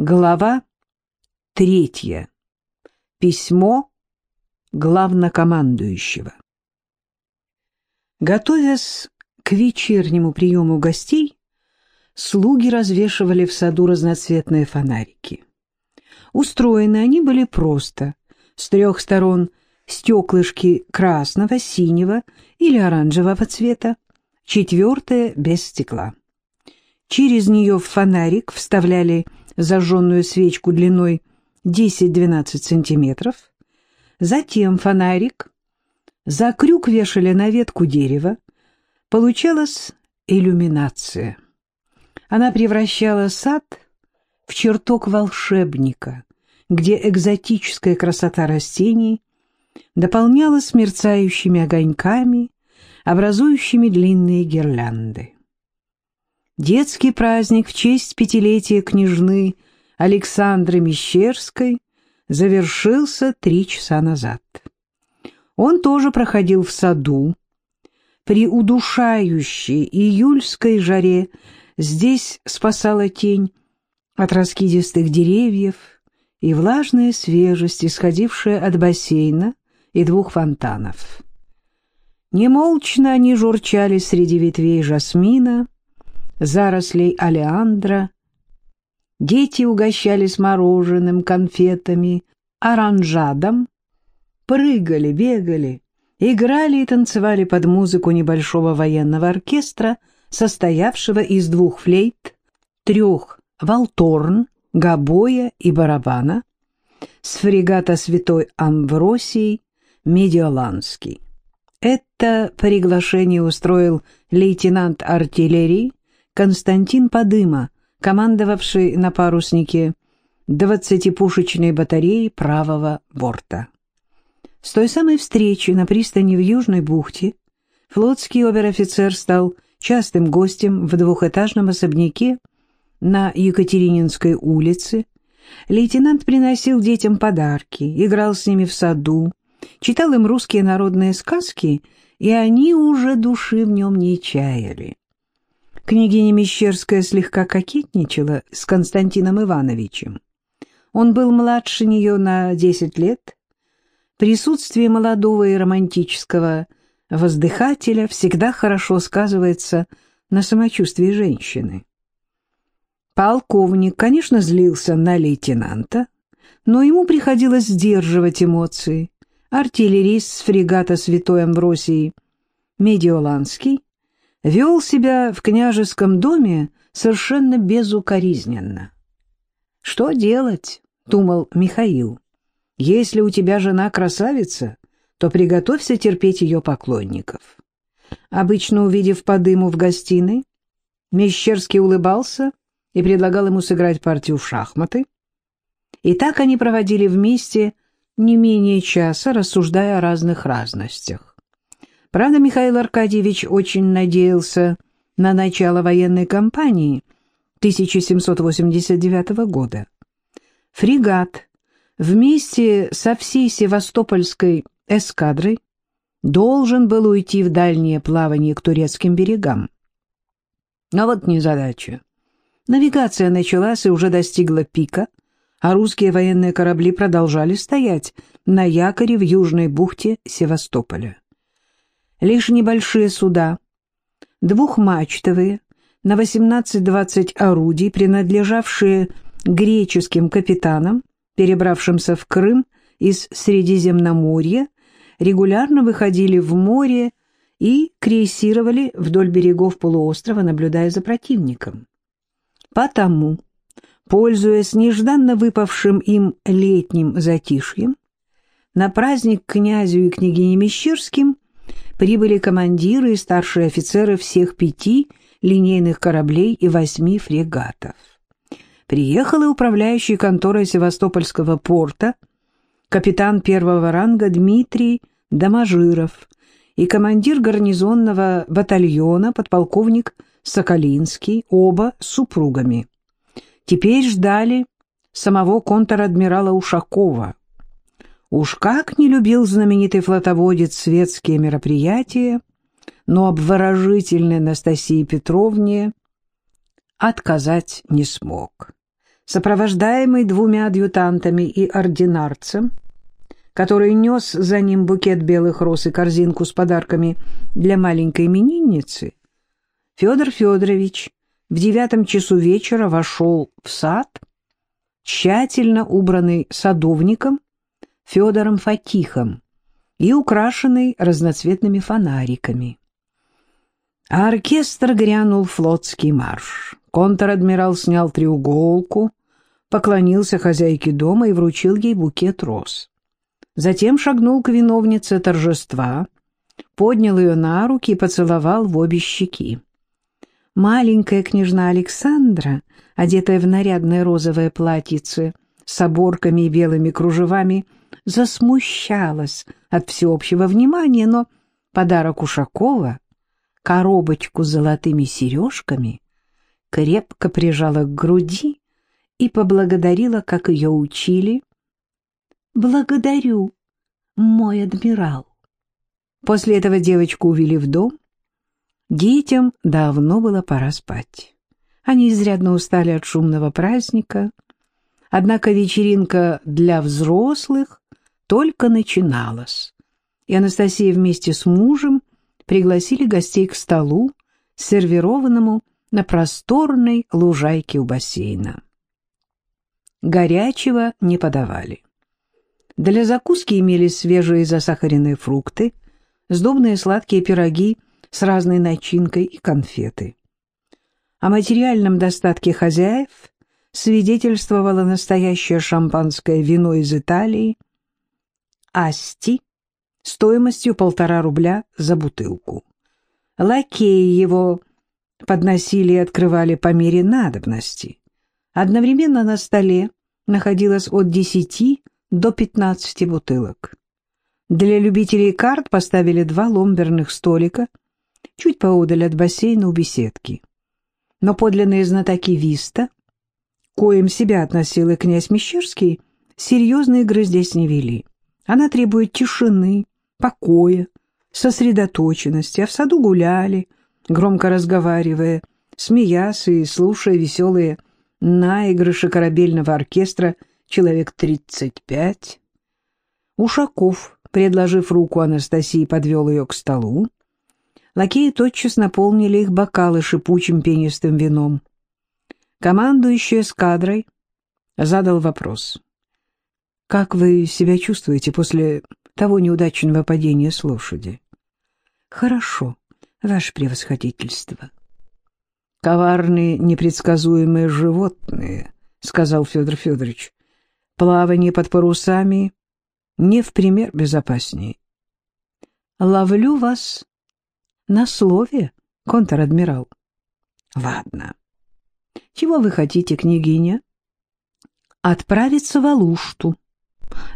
Глава третья. Письмо главнокомандующего. Готовясь к вечернему приему гостей, слуги развешивали в саду разноцветные фонарики. Устроены они были просто, с трех сторон стеклышки красного, синего или оранжевого цвета, четвертое без стекла. Через нее в фонарик вставляли зажженную свечку длиной 10-12 сантиметров, затем фонарик, за крюк вешали на ветку дерева, получалась иллюминация. Она превращала сад в чертог волшебника, где экзотическая красота растений дополнялась мерцающими огоньками, образующими длинные гирлянды. Детский праздник в честь пятилетия княжны Александры Мещерской завершился три часа назад. Он тоже проходил в саду. При удушающей июльской жаре здесь спасала тень от раскидистых деревьев и влажная свежесть, исходившая от бассейна и двух фонтанов. Немолчно они журчали среди ветвей жасмина, зарослей алиандра. Дети угощались мороженым, конфетами, оранжадом, прыгали, бегали, играли и танцевали под музыку небольшого военного оркестра, состоявшего из двух флейт, трех валторн, гобоя и барабана, с фрегата Святой Амвросий Медиоланский. Это приглашение устроил лейтенант артиллерии Константин Подыма, командовавший на паруснике двадцатипушечной батареей правого борта. С той самой встречи на пристани в Южной бухте флотский обер-офицер стал частым гостем в двухэтажном особняке на Екатерининской улице. Лейтенант приносил детям подарки, играл с ними в саду, читал им русские народные сказки, и они уже души в нем не чаяли. Княгиня Мещерская слегка кокетничала с Константином Ивановичем. Он был младше нее на десять лет. Присутствие молодого и романтического воздыхателя всегда хорошо сказывается на самочувствии женщины. Полковник, конечно, злился на лейтенанта, но ему приходилось сдерживать эмоции. Артиллерист с фрегата Святой Амвросии Медиоланский вел себя в княжеском доме совершенно безукоризненно. «Что делать?» — думал Михаил. «Если у тебя жена красавица, то приготовься терпеть ее поклонников». Обычно, увидев по дыму в гостиной, Мещерский улыбался и предлагал ему сыграть партию в шахматы. И так они проводили вместе не менее часа, рассуждая о разных разностях. Правда, Михаил Аркадьевич очень надеялся на начало военной кампании 1789 года. Фрегат вместе со всей Севастопольской эскадрой должен был уйти в дальнее плавание к турецким берегам. Но вот незадача. Навигация началась и уже достигла пика, а русские военные корабли продолжали стоять на якоре в южной бухте Севастополя лишь небольшие суда, двухмачтовые, на 18-20 орудий, принадлежавшие греческим капитанам, перебравшимся в Крым из Средиземноморья, регулярно выходили в море и крейсировали вдоль берегов полуострова, наблюдая за противником. Потому, пользуясь нежданно выпавшим им летним затишьем, на праздник князю и княгине Мещерским прибыли командиры и старшие офицеры всех пяти линейных кораблей и восьми фрегатов. Приехал и управляющий конторой Севастопольского порта капитан первого ранга Дмитрий Доможиров и командир гарнизонного батальона подполковник Соколинский, оба супругами. Теперь ждали самого контр-адмирала Ушакова, Уж как не любил знаменитый флотоводец светские мероприятия, но обворожительной Анастасии Петровне отказать не смог. сопровождаемый двумя адъютантами и ординарцем, который нес за ним букет белых роз и корзинку с подарками для маленькой именинницы, Федор Федорович в девятом часу вечера вошел в сад, тщательно убранный садовником Федором Фатихом и украшенный разноцветными фонариками. А оркестр грянул флотский марш. Контр-адмирал снял треуголку, поклонился хозяйке дома и вручил ей букет роз. Затем шагнул к виновнице торжества, поднял ее на руки и поцеловал в обе щеки. Маленькая княжна Александра, одетая в нарядное розовое платьице с оборками и белыми кружевами, засмущалась от всеобщего внимания, но подарок Ушакова, коробочку с золотыми сережками, крепко прижала к груди и поблагодарила, как ее учили. «Благодарю, мой адмирал». После этого девочку увели в дом. Детям давно было пора спать. Они изрядно устали от шумного праздника, однако вечеринка для взрослых только начиналась, и Анастасия вместе с мужем пригласили гостей к столу, сервированному на просторной лужайке у бассейна. Горячего не подавали. Для закуски имелись свежие засахаренные фрукты, сдобные сладкие пироги с разной начинкой и конфеты. О материальном достатке хозяев свидетельствовало настоящее шампанское вино из Италии «Асти» стоимостью полтора рубля за бутылку. Лакеи его подносили и открывали по мере надобности. Одновременно на столе находилось от 10 до 15 бутылок. Для любителей карт поставили два ломберных столика чуть поодаль от бассейна у беседки. Но подлинные знатоки Виста, коим себя относил и князь Мещерский, серьезные игры здесь не вели. Она требует тишины, покоя, сосредоточенности, а в саду гуляли, громко разговаривая, смеясь и слушая веселые наигрыши корабельного оркестра человек тридцать пять. Ушаков, предложив руку Анастасии, подвел ее к столу. Лакеи тотчас наполнили их бокалы шипучим пенистым вином. Командующий эскадрой задал вопрос. «Как вы себя чувствуете после того неудачного падения с лошади?» «Хорошо», ваше превосходительство. — Коварные, непредсказуемые животные, — сказал Федор Федорович. — Плавание под парусами не в пример безопаснее. — Ловлю вас на слове, контр-адмирал. — Ладно. Чего вы хотите, княгиня? — Отправиться в Алушту.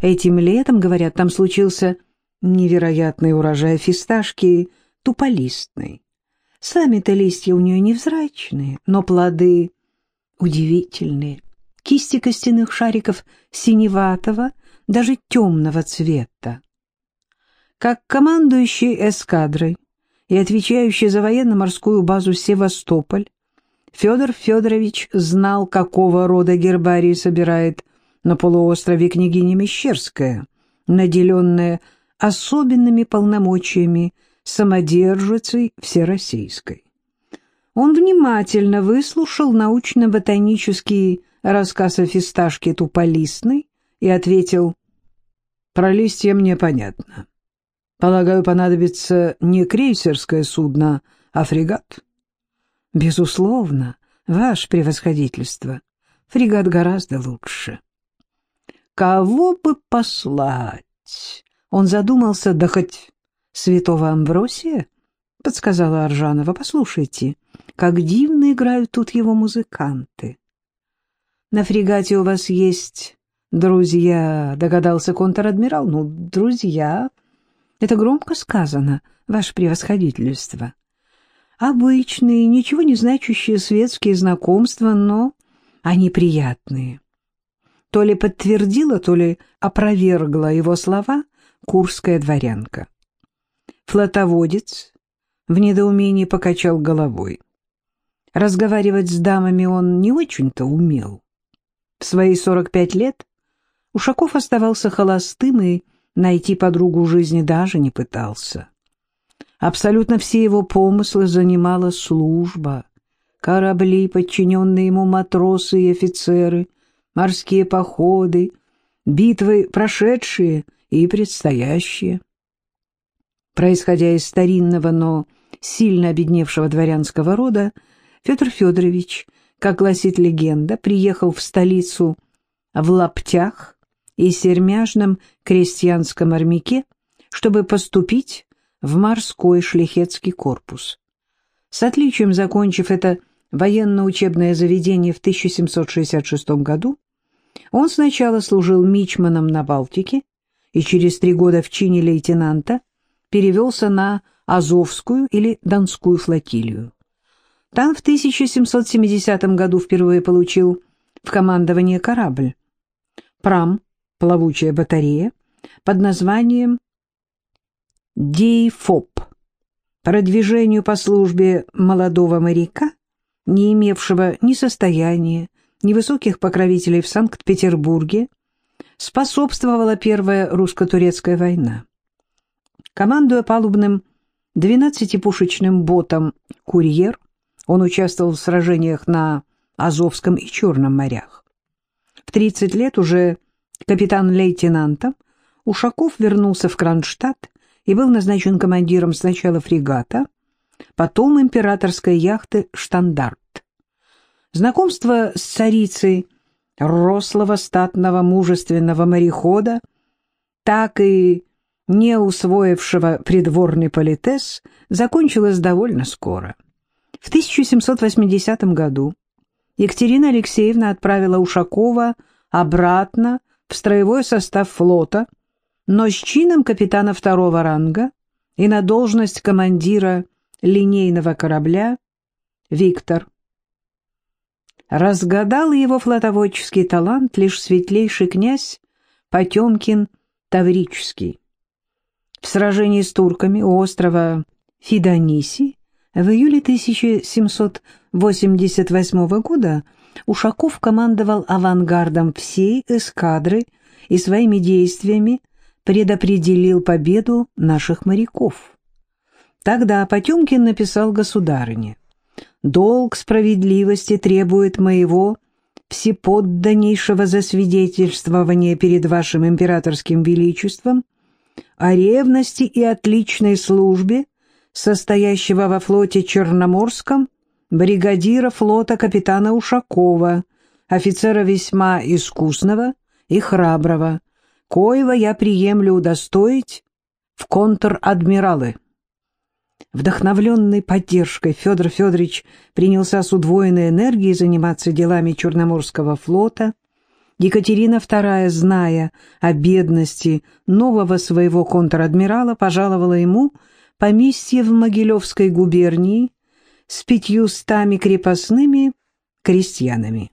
Этим летом, говорят, там случился невероятный урожай фисташки — туполистной. Сами-то листья у нее невзрачные, но плоды удивительные. Кисти костяных шариков синеватого, даже темного цвета. Как командующий эскадрой и отвечающий за военно-морскую базу Севастополь, Федор Федорович знал, какого рода гербарий собирает на полуострове княгиня Мещерская, наделенная особенными полномочиями самодержицей всероссийской. Он внимательно выслушал научно-ботанический рассказ о фисташке туполистной и ответил, «Про листья мне понятно. Полагаю, понадобится не крейсерское судно, а фрегат?» «Безусловно, ваше превосходительство. Фрегат гораздо лучше». «Кого бы послать?» Он задумался, да хоть святого Амбросия?» — подсказала Аржанова. «Послушайте, как дивно играют тут его музыканты». «На фрегате у вас есть друзья», — догадался контр-адмирал. «Ну, друзья, это громко сказано, ваше превосходительство. Обычные, ничего не значащие светские знакомства, но они приятные». То ли подтвердила, то ли опровергла его слова курская дворянка. Флотоводец в недоумении покачал головой. Разговаривать с дамами он не очень-то умел. В свои 45 лет Ушаков оставался холостым и найти подругу жизни даже не пытался. Абсолютно все его помыслы занимала служба. Корабли, подчиненные ему матросы и офицеры, морские походы, битвы прошедшие и предстоящие. Происходя из старинного, но сильно обедневшего дворянского рода, Федор Федорович, как гласит легенда, приехал в столицу в лаптях и сермяжном крестьянском армяке, чтобы поступить в морской шляхетский корпус. С отличием закончив это военно-учебное заведение в 1766 году, он сначала служил мичманом на Балтике и через три года в чине лейтенанта перевелся на Азовскую или Донскую флотилию. Там в 1770 году впервые получил в командование корабль. Прам, плавучая батарея, под названием Дейфоп. Продвижению по службе молодого моряка, не имевшего ни состояния, ни высоких покровителей в Санкт-Петербурге, способствовала Первая русско-турецкая война. Командуя палубным 12-пушечным ботом «Курьер», он участвовал в сражениях на Азовском и Черном морях. В 30 лет уже капитан-лейтенантом Ушаков вернулся в Кронштадт и был назначен командиром сначала фрегата, потом императорской яхты «Штандарт». Знакомство с царицей рослого, статного, мужественного морехода, так и не усвоившего придворный политес, закончилось довольно скоро. В 1780 году Екатерина Алексеевна отправила Ушакова обратно в строевой состав флота, но с чином капитана второго ранга и на должность командира линейного корабля «Виктор». Разгадал его флотоводческий талант лишь светлейший князь Потемкин Таврический. В сражении с турками у острова Фидониси в июле 1788 года Ушаков командовал авангардом всей эскадры и своими действиями предопределил победу наших моряков. Тогда Потемкин написал государыне «Долг справедливости требует моего всеподданнейшего засвидетельствования перед вашим императорским величеством о ревности и отличной службе, состоящего во флоте Черноморском, бригадира флота капитана Ушакова, офицера весьма искусного и храброго, коего я приемлю удостоить в контр-адмиралы. Вдохновленный поддержкой Федор Федорович принялся с удвоенной энергией заниматься делами Черноморского флота, Екатерина II, зная о бедности нового своего контр-адмирала, пожаловала ему поместье в Могилевской губернии с пятьюстами крепостными крестьянами.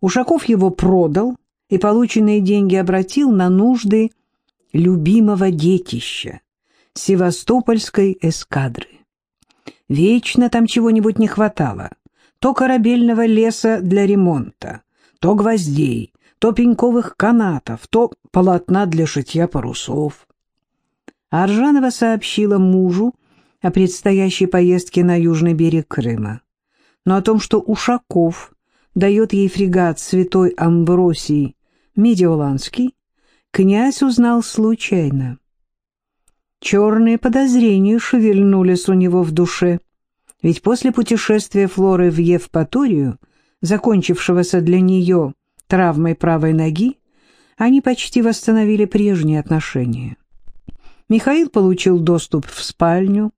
Ушаков его продал и полученные деньги обратил на нужды любимого детища — Севастопольской эскадры. Вечно там чего-нибудь не хватало. То корабельного леса для ремонта, то гвоздей, то пеньковых канатов, то полотна для шитья парусов. Аржанова сообщила мужу о предстоящей поездке на южный берег Крыма, но о том, что Ушаков дает ей фрегат святой Амбросий Медиоланский, князь узнал случайно. Черные подозрения шевельнулись у него в душе, ведь после путешествия Флоры в Евпаторию, закончившегося для нее травмой правой ноги, они почти восстановили прежние отношения. Михаил получил доступ в спальню,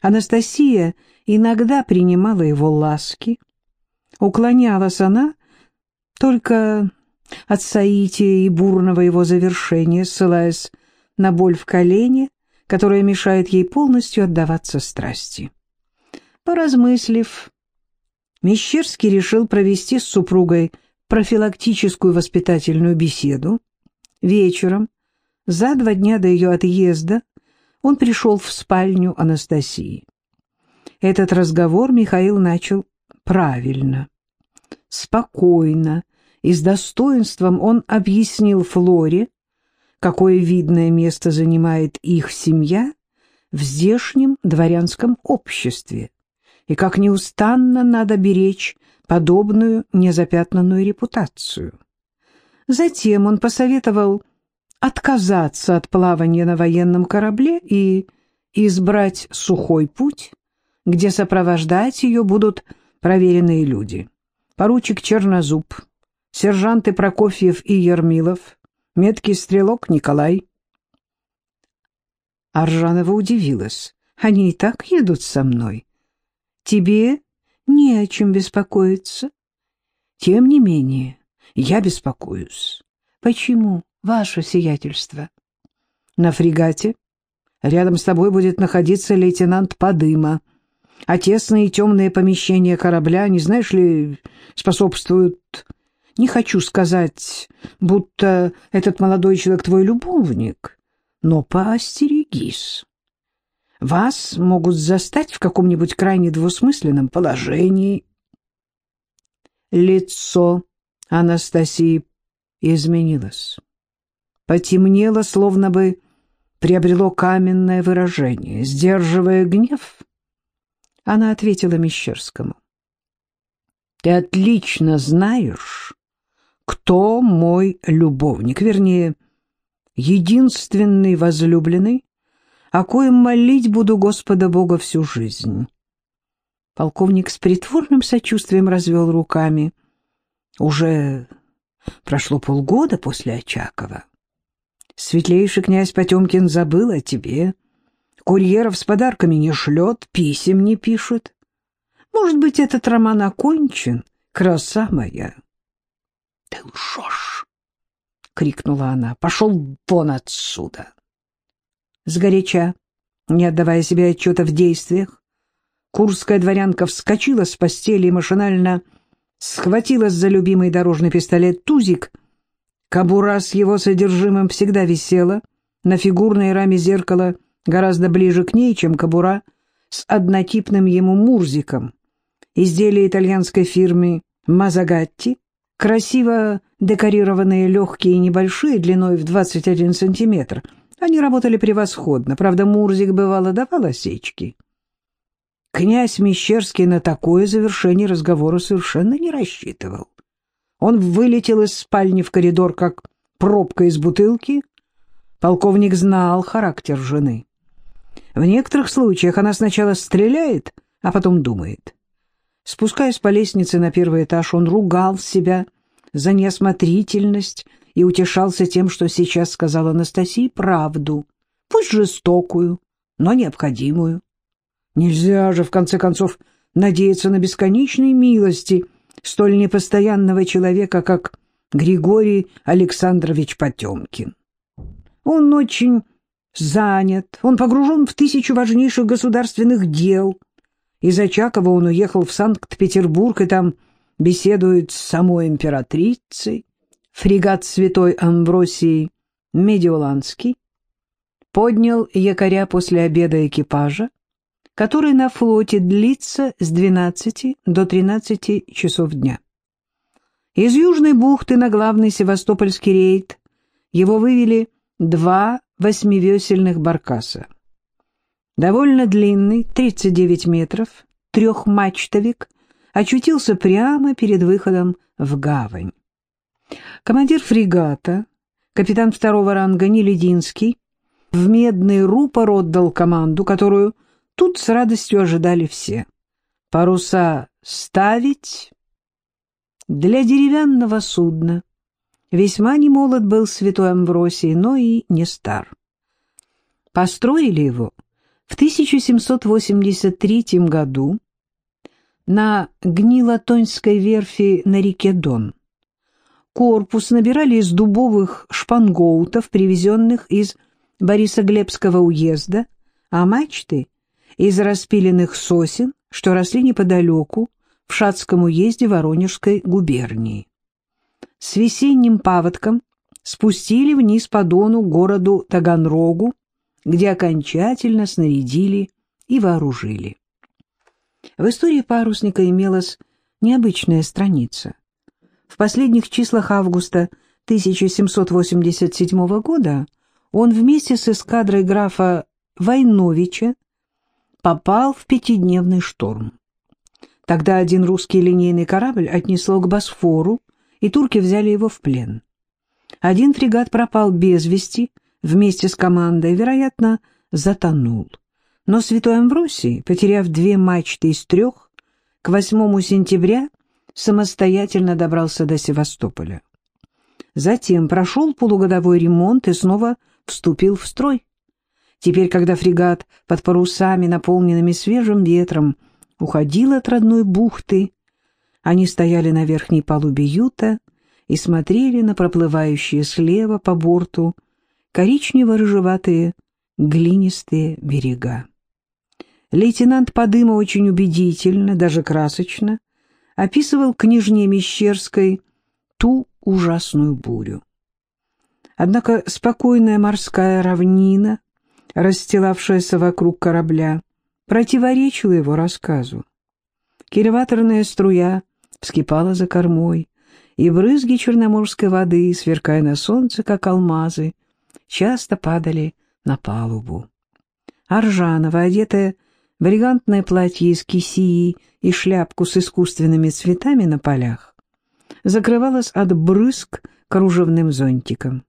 Анастасия иногда принимала его ласки. Уклонялась она только от соития и бурного его завершения, ссылаясь на боль в колене, которая мешает ей полностью отдаваться страсти. Поразмыслив, Мещерский решил провести с супругой профилактическую воспитательную беседу. Вечером, за два дня до ее отъезда, он пришел в спальню Анастасии. Этот разговор Михаил начал правильно, спокойно и с достоинством он объяснил Флоре, какое видное место занимает их семья в здешнем дворянском обществе, и как неустанно надо беречь подобную незапятнанную репутацию. Затем он посоветовал отказаться от плавания на военном корабле и избрать сухой путь, где сопровождать ее будут проверенные люди. Поручик Чернозуб, сержанты Прокофьев и Ермилов, меткий стрелок Николай. Аржанова удивилась. Они и так едут со мной. Тебе не о чем беспокоиться. Тем не менее, я беспокоюсь. Почему, ваше сиятельство? На фрегате рядом с тобой будет находиться лейтенант Подыма, а тесные темные помещения корабля, не знаешь ли, способствуют... Не хочу сказать, будто этот молодой человек твой любовник, но поостерегись. Вас могут застать в каком-нибудь крайне двусмысленном положении. Лицо Анастасии изменилось. Потемнело, словно бы приобрело каменное выражение. Сдерживая гнев, она ответила Мещерскому. «Ты отлично знаешь, кто мой любовник, вернее, единственный возлюбленный, о коем молить буду Господа Бога всю жизнь». Полковник с притворным сочувствием развел руками. «Уже прошло полгода после Очакова. Светлейший князь Потемкин забыл о тебе, курьеров с подарками не шлет, писем не пишет. Может быть, этот роман окончен, краса моя?» «Ты лжешь!» — крикнула она. «Пошел вон отсюда!» Сгоряча, не отдавая себе отчета в действиях, курская дворянка вскочила с постели и машинально схватилась за любимый дорожный пистолет «Тузик». Кобура с его содержимым всегда висела на фигурной раме зеркала гораздо ближе к ней, чем кобура с однотипным ему Мурзиком. Изделие итальянской фирмы «Мазагатти», красиво декорированные легкие и небольшие, длиной в 21 сантиметр. Они работали превосходно, правда, Мурзик бывало давал осечки. Князь Мещерский на такое завершение разговора совершенно не рассчитывал. Он вылетел из спальни в коридор, как пробка из бутылки. Полковник знал характер жены. В некоторых случаях она сначала стреляет, а потом думает. Спускаясь по лестнице на первый этаж, он ругал себя за неосмотрительность и утешался тем, что сейчас сказала Анастасии правду, пусть жестокую, но необходимую. Нельзя же, в конце концов, надеяться на бесконечные милости столь непостоянного человека, как Григорий Александрович Потемкин. Он очень занят, он погружен в тысячу важнейших государственных дел — из Очакова он уехал в Санкт-Петербург и там беседует с самой императрицей. Фрегат святой Амвросии Медиоланский поднял якоря после обеда экипажа, который на флоте длится с 12 до 13 часов дня. Из Южной бухты на главный севастопольский рейд его вывели два восьмивесельных баркаса довольно длинный, 39 метров, трехмачтовик, очутился прямо перед выходом в гавань. Командир фрегата, капитан второго ранга Нелединский, в медный рупор отдал команду, которую тут с радостью ожидали все. Паруса ставить для деревянного судна. Весьма не молод был святой Амвросий, но и не стар. Построили его в 1783 году на Гнилотонской верфи на реке Дон корпус набирали из дубовых шпангоутов, привезенных из Борисоглебского уезда, а мачты — из распиленных сосен, что росли неподалеку, в Шацком уезде Воронежской губернии. С весенним паводком спустили вниз по Дону городу Таганрогу, где окончательно снарядили и вооружили. В истории парусника имелась необычная страница. В последних числах августа 1787 года он вместе с эскадрой графа Войновича попал в пятидневный шторм. Тогда один русский линейный корабль отнесло к Босфору, и турки взяли его в плен. Один фрегат пропал без вести вместе с командой, вероятно, затонул. Но святой Амвросий, потеряв две мачты из трех, к 8 сентября самостоятельно добрался до Севастополя. Затем прошел полугодовой ремонт и снова вступил в строй. Теперь, когда фрегат под парусами, наполненными свежим ветром, уходил от родной бухты, они стояли на верхней палубе юта и смотрели на проплывающие слева по борту коричнево-рыжеватые глинистые берега. Лейтенант Подыма очень убедительно, даже красочно, описывал княжне Мещерской ту ужасную бурю. Однако спокойная морская равнина, расстилавшаяся вокруг корабля, противоречила его рассказу. Кильваторная струя вскипала за кормой, и брызги черноморской воды, сверкая на солнце, как алмазы, часто падали на палубу. Аржанова, одетая в элегантное платье из кисии и шляпку с искусственными цветами на полях, закрывалась от брызг кружевным зонтиком.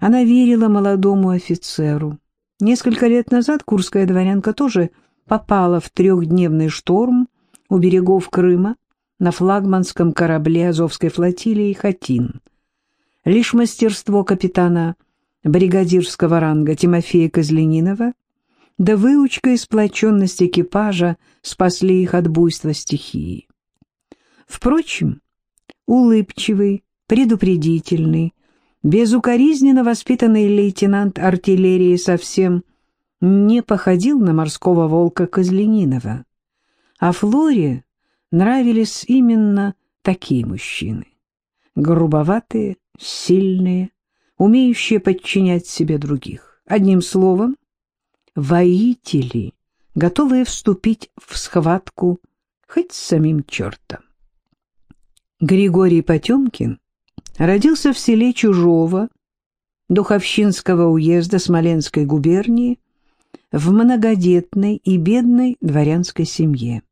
Она верила молодому офицеру. Несколько лет назад курская дворянка тоже попала в трехдневный шторм у берегов Крыма на флагманском корабле Азовской флотилии «Хатин». Лишь мастерство капитана бригадирского ранга Тимофея Козленинова да выучка и сплоченность экипажа спасли их от буйства стихии. Впрочем, улыбчивый, предупредительный, безукоризненно воспитанный лейтенант артиллерии совсем не походил на морского волка Козленинова, а Флоре нравились именно такие мужчины. Грубоватые, сильные, умеющие подчинять себе других. Одним словом, воители, готовые вступить в схватку хоть с самим чертом. Григорий Потемкин родился в селе Чужого Духовщинского уезда Смоленской губернии в многодетной и бедной дворянской семье.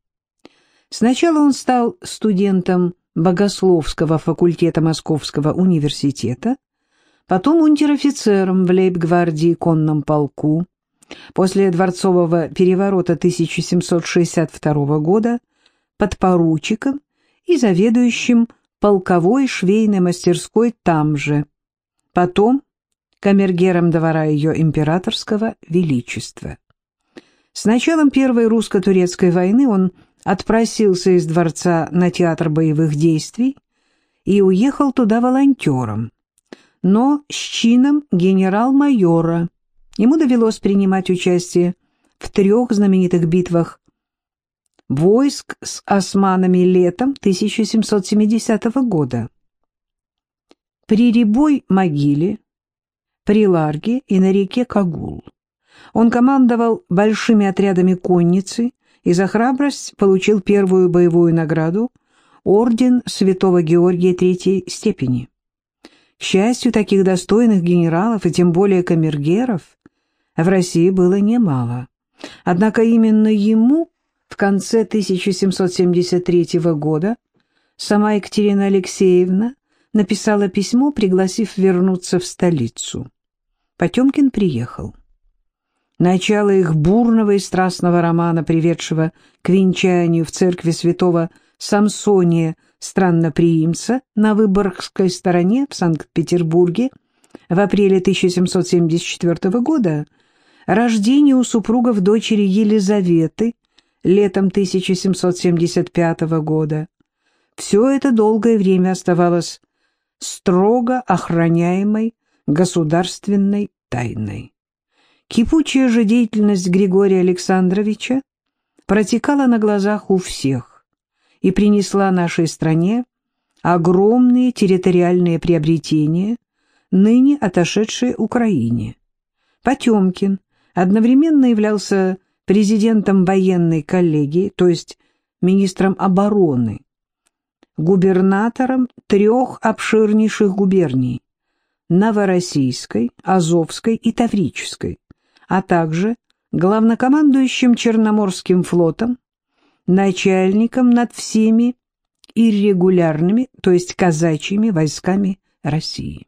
Сначала он стал студентом Богословского факультета Московского университета, потом унтер-офицером в лейб-гвардии конном полку. После дворцового переворота 1762 года подпоручиком и заведующим полковой швейной мастерской там же, потом камергером двора ее императорского величества. С началом Первой русско-турецкой войны он отпросился из дворца на театр боевых действий и уехал туда волонтером, но с чином генерал-майора. Ему довелось принимать участие в трех знаменитых битвах войск с османами летом 1770 года. При Рябой могиле, при Ларге и на реке Кагул. Он командовал большими отрядами конницы, и за храбрость получил первую боевую награду орден Святого Георгия Третьей степени. К счастью, таких достойных генералов и тем более камергеров в России было немало. Однако именно ему в конце 1773 года сама Екатерина Алексеевна написала письмо, пригласив вернуться в столицу. Потемкин приехал. Начало их бурного и страстного романа, приведшего к венчанию в церкви святого Самсония Странноприимца на Выборгской стороне в Санкт-Петербурге в апреле 1774 года, рождение у супругов дочери Елизаветы летом 1775 года. Все это долгое время оставалось строго охраняемой государственной тайной. Кипучая же деятельность Григория Александровича протекала на глазах у всех и принесла нашей стране огромные территориальные приобретения, ныне отошедшие Украине. Потемкин одновременно являлся президентом военной коллегии, то есть министром обороны, губернатором трех обширнейших губерний – Новороссийской, Азовской и Таврической, а также главнокомандующим Черноморским флотом, начальником над всеми иррегулярными, то есть казачьими войсками России.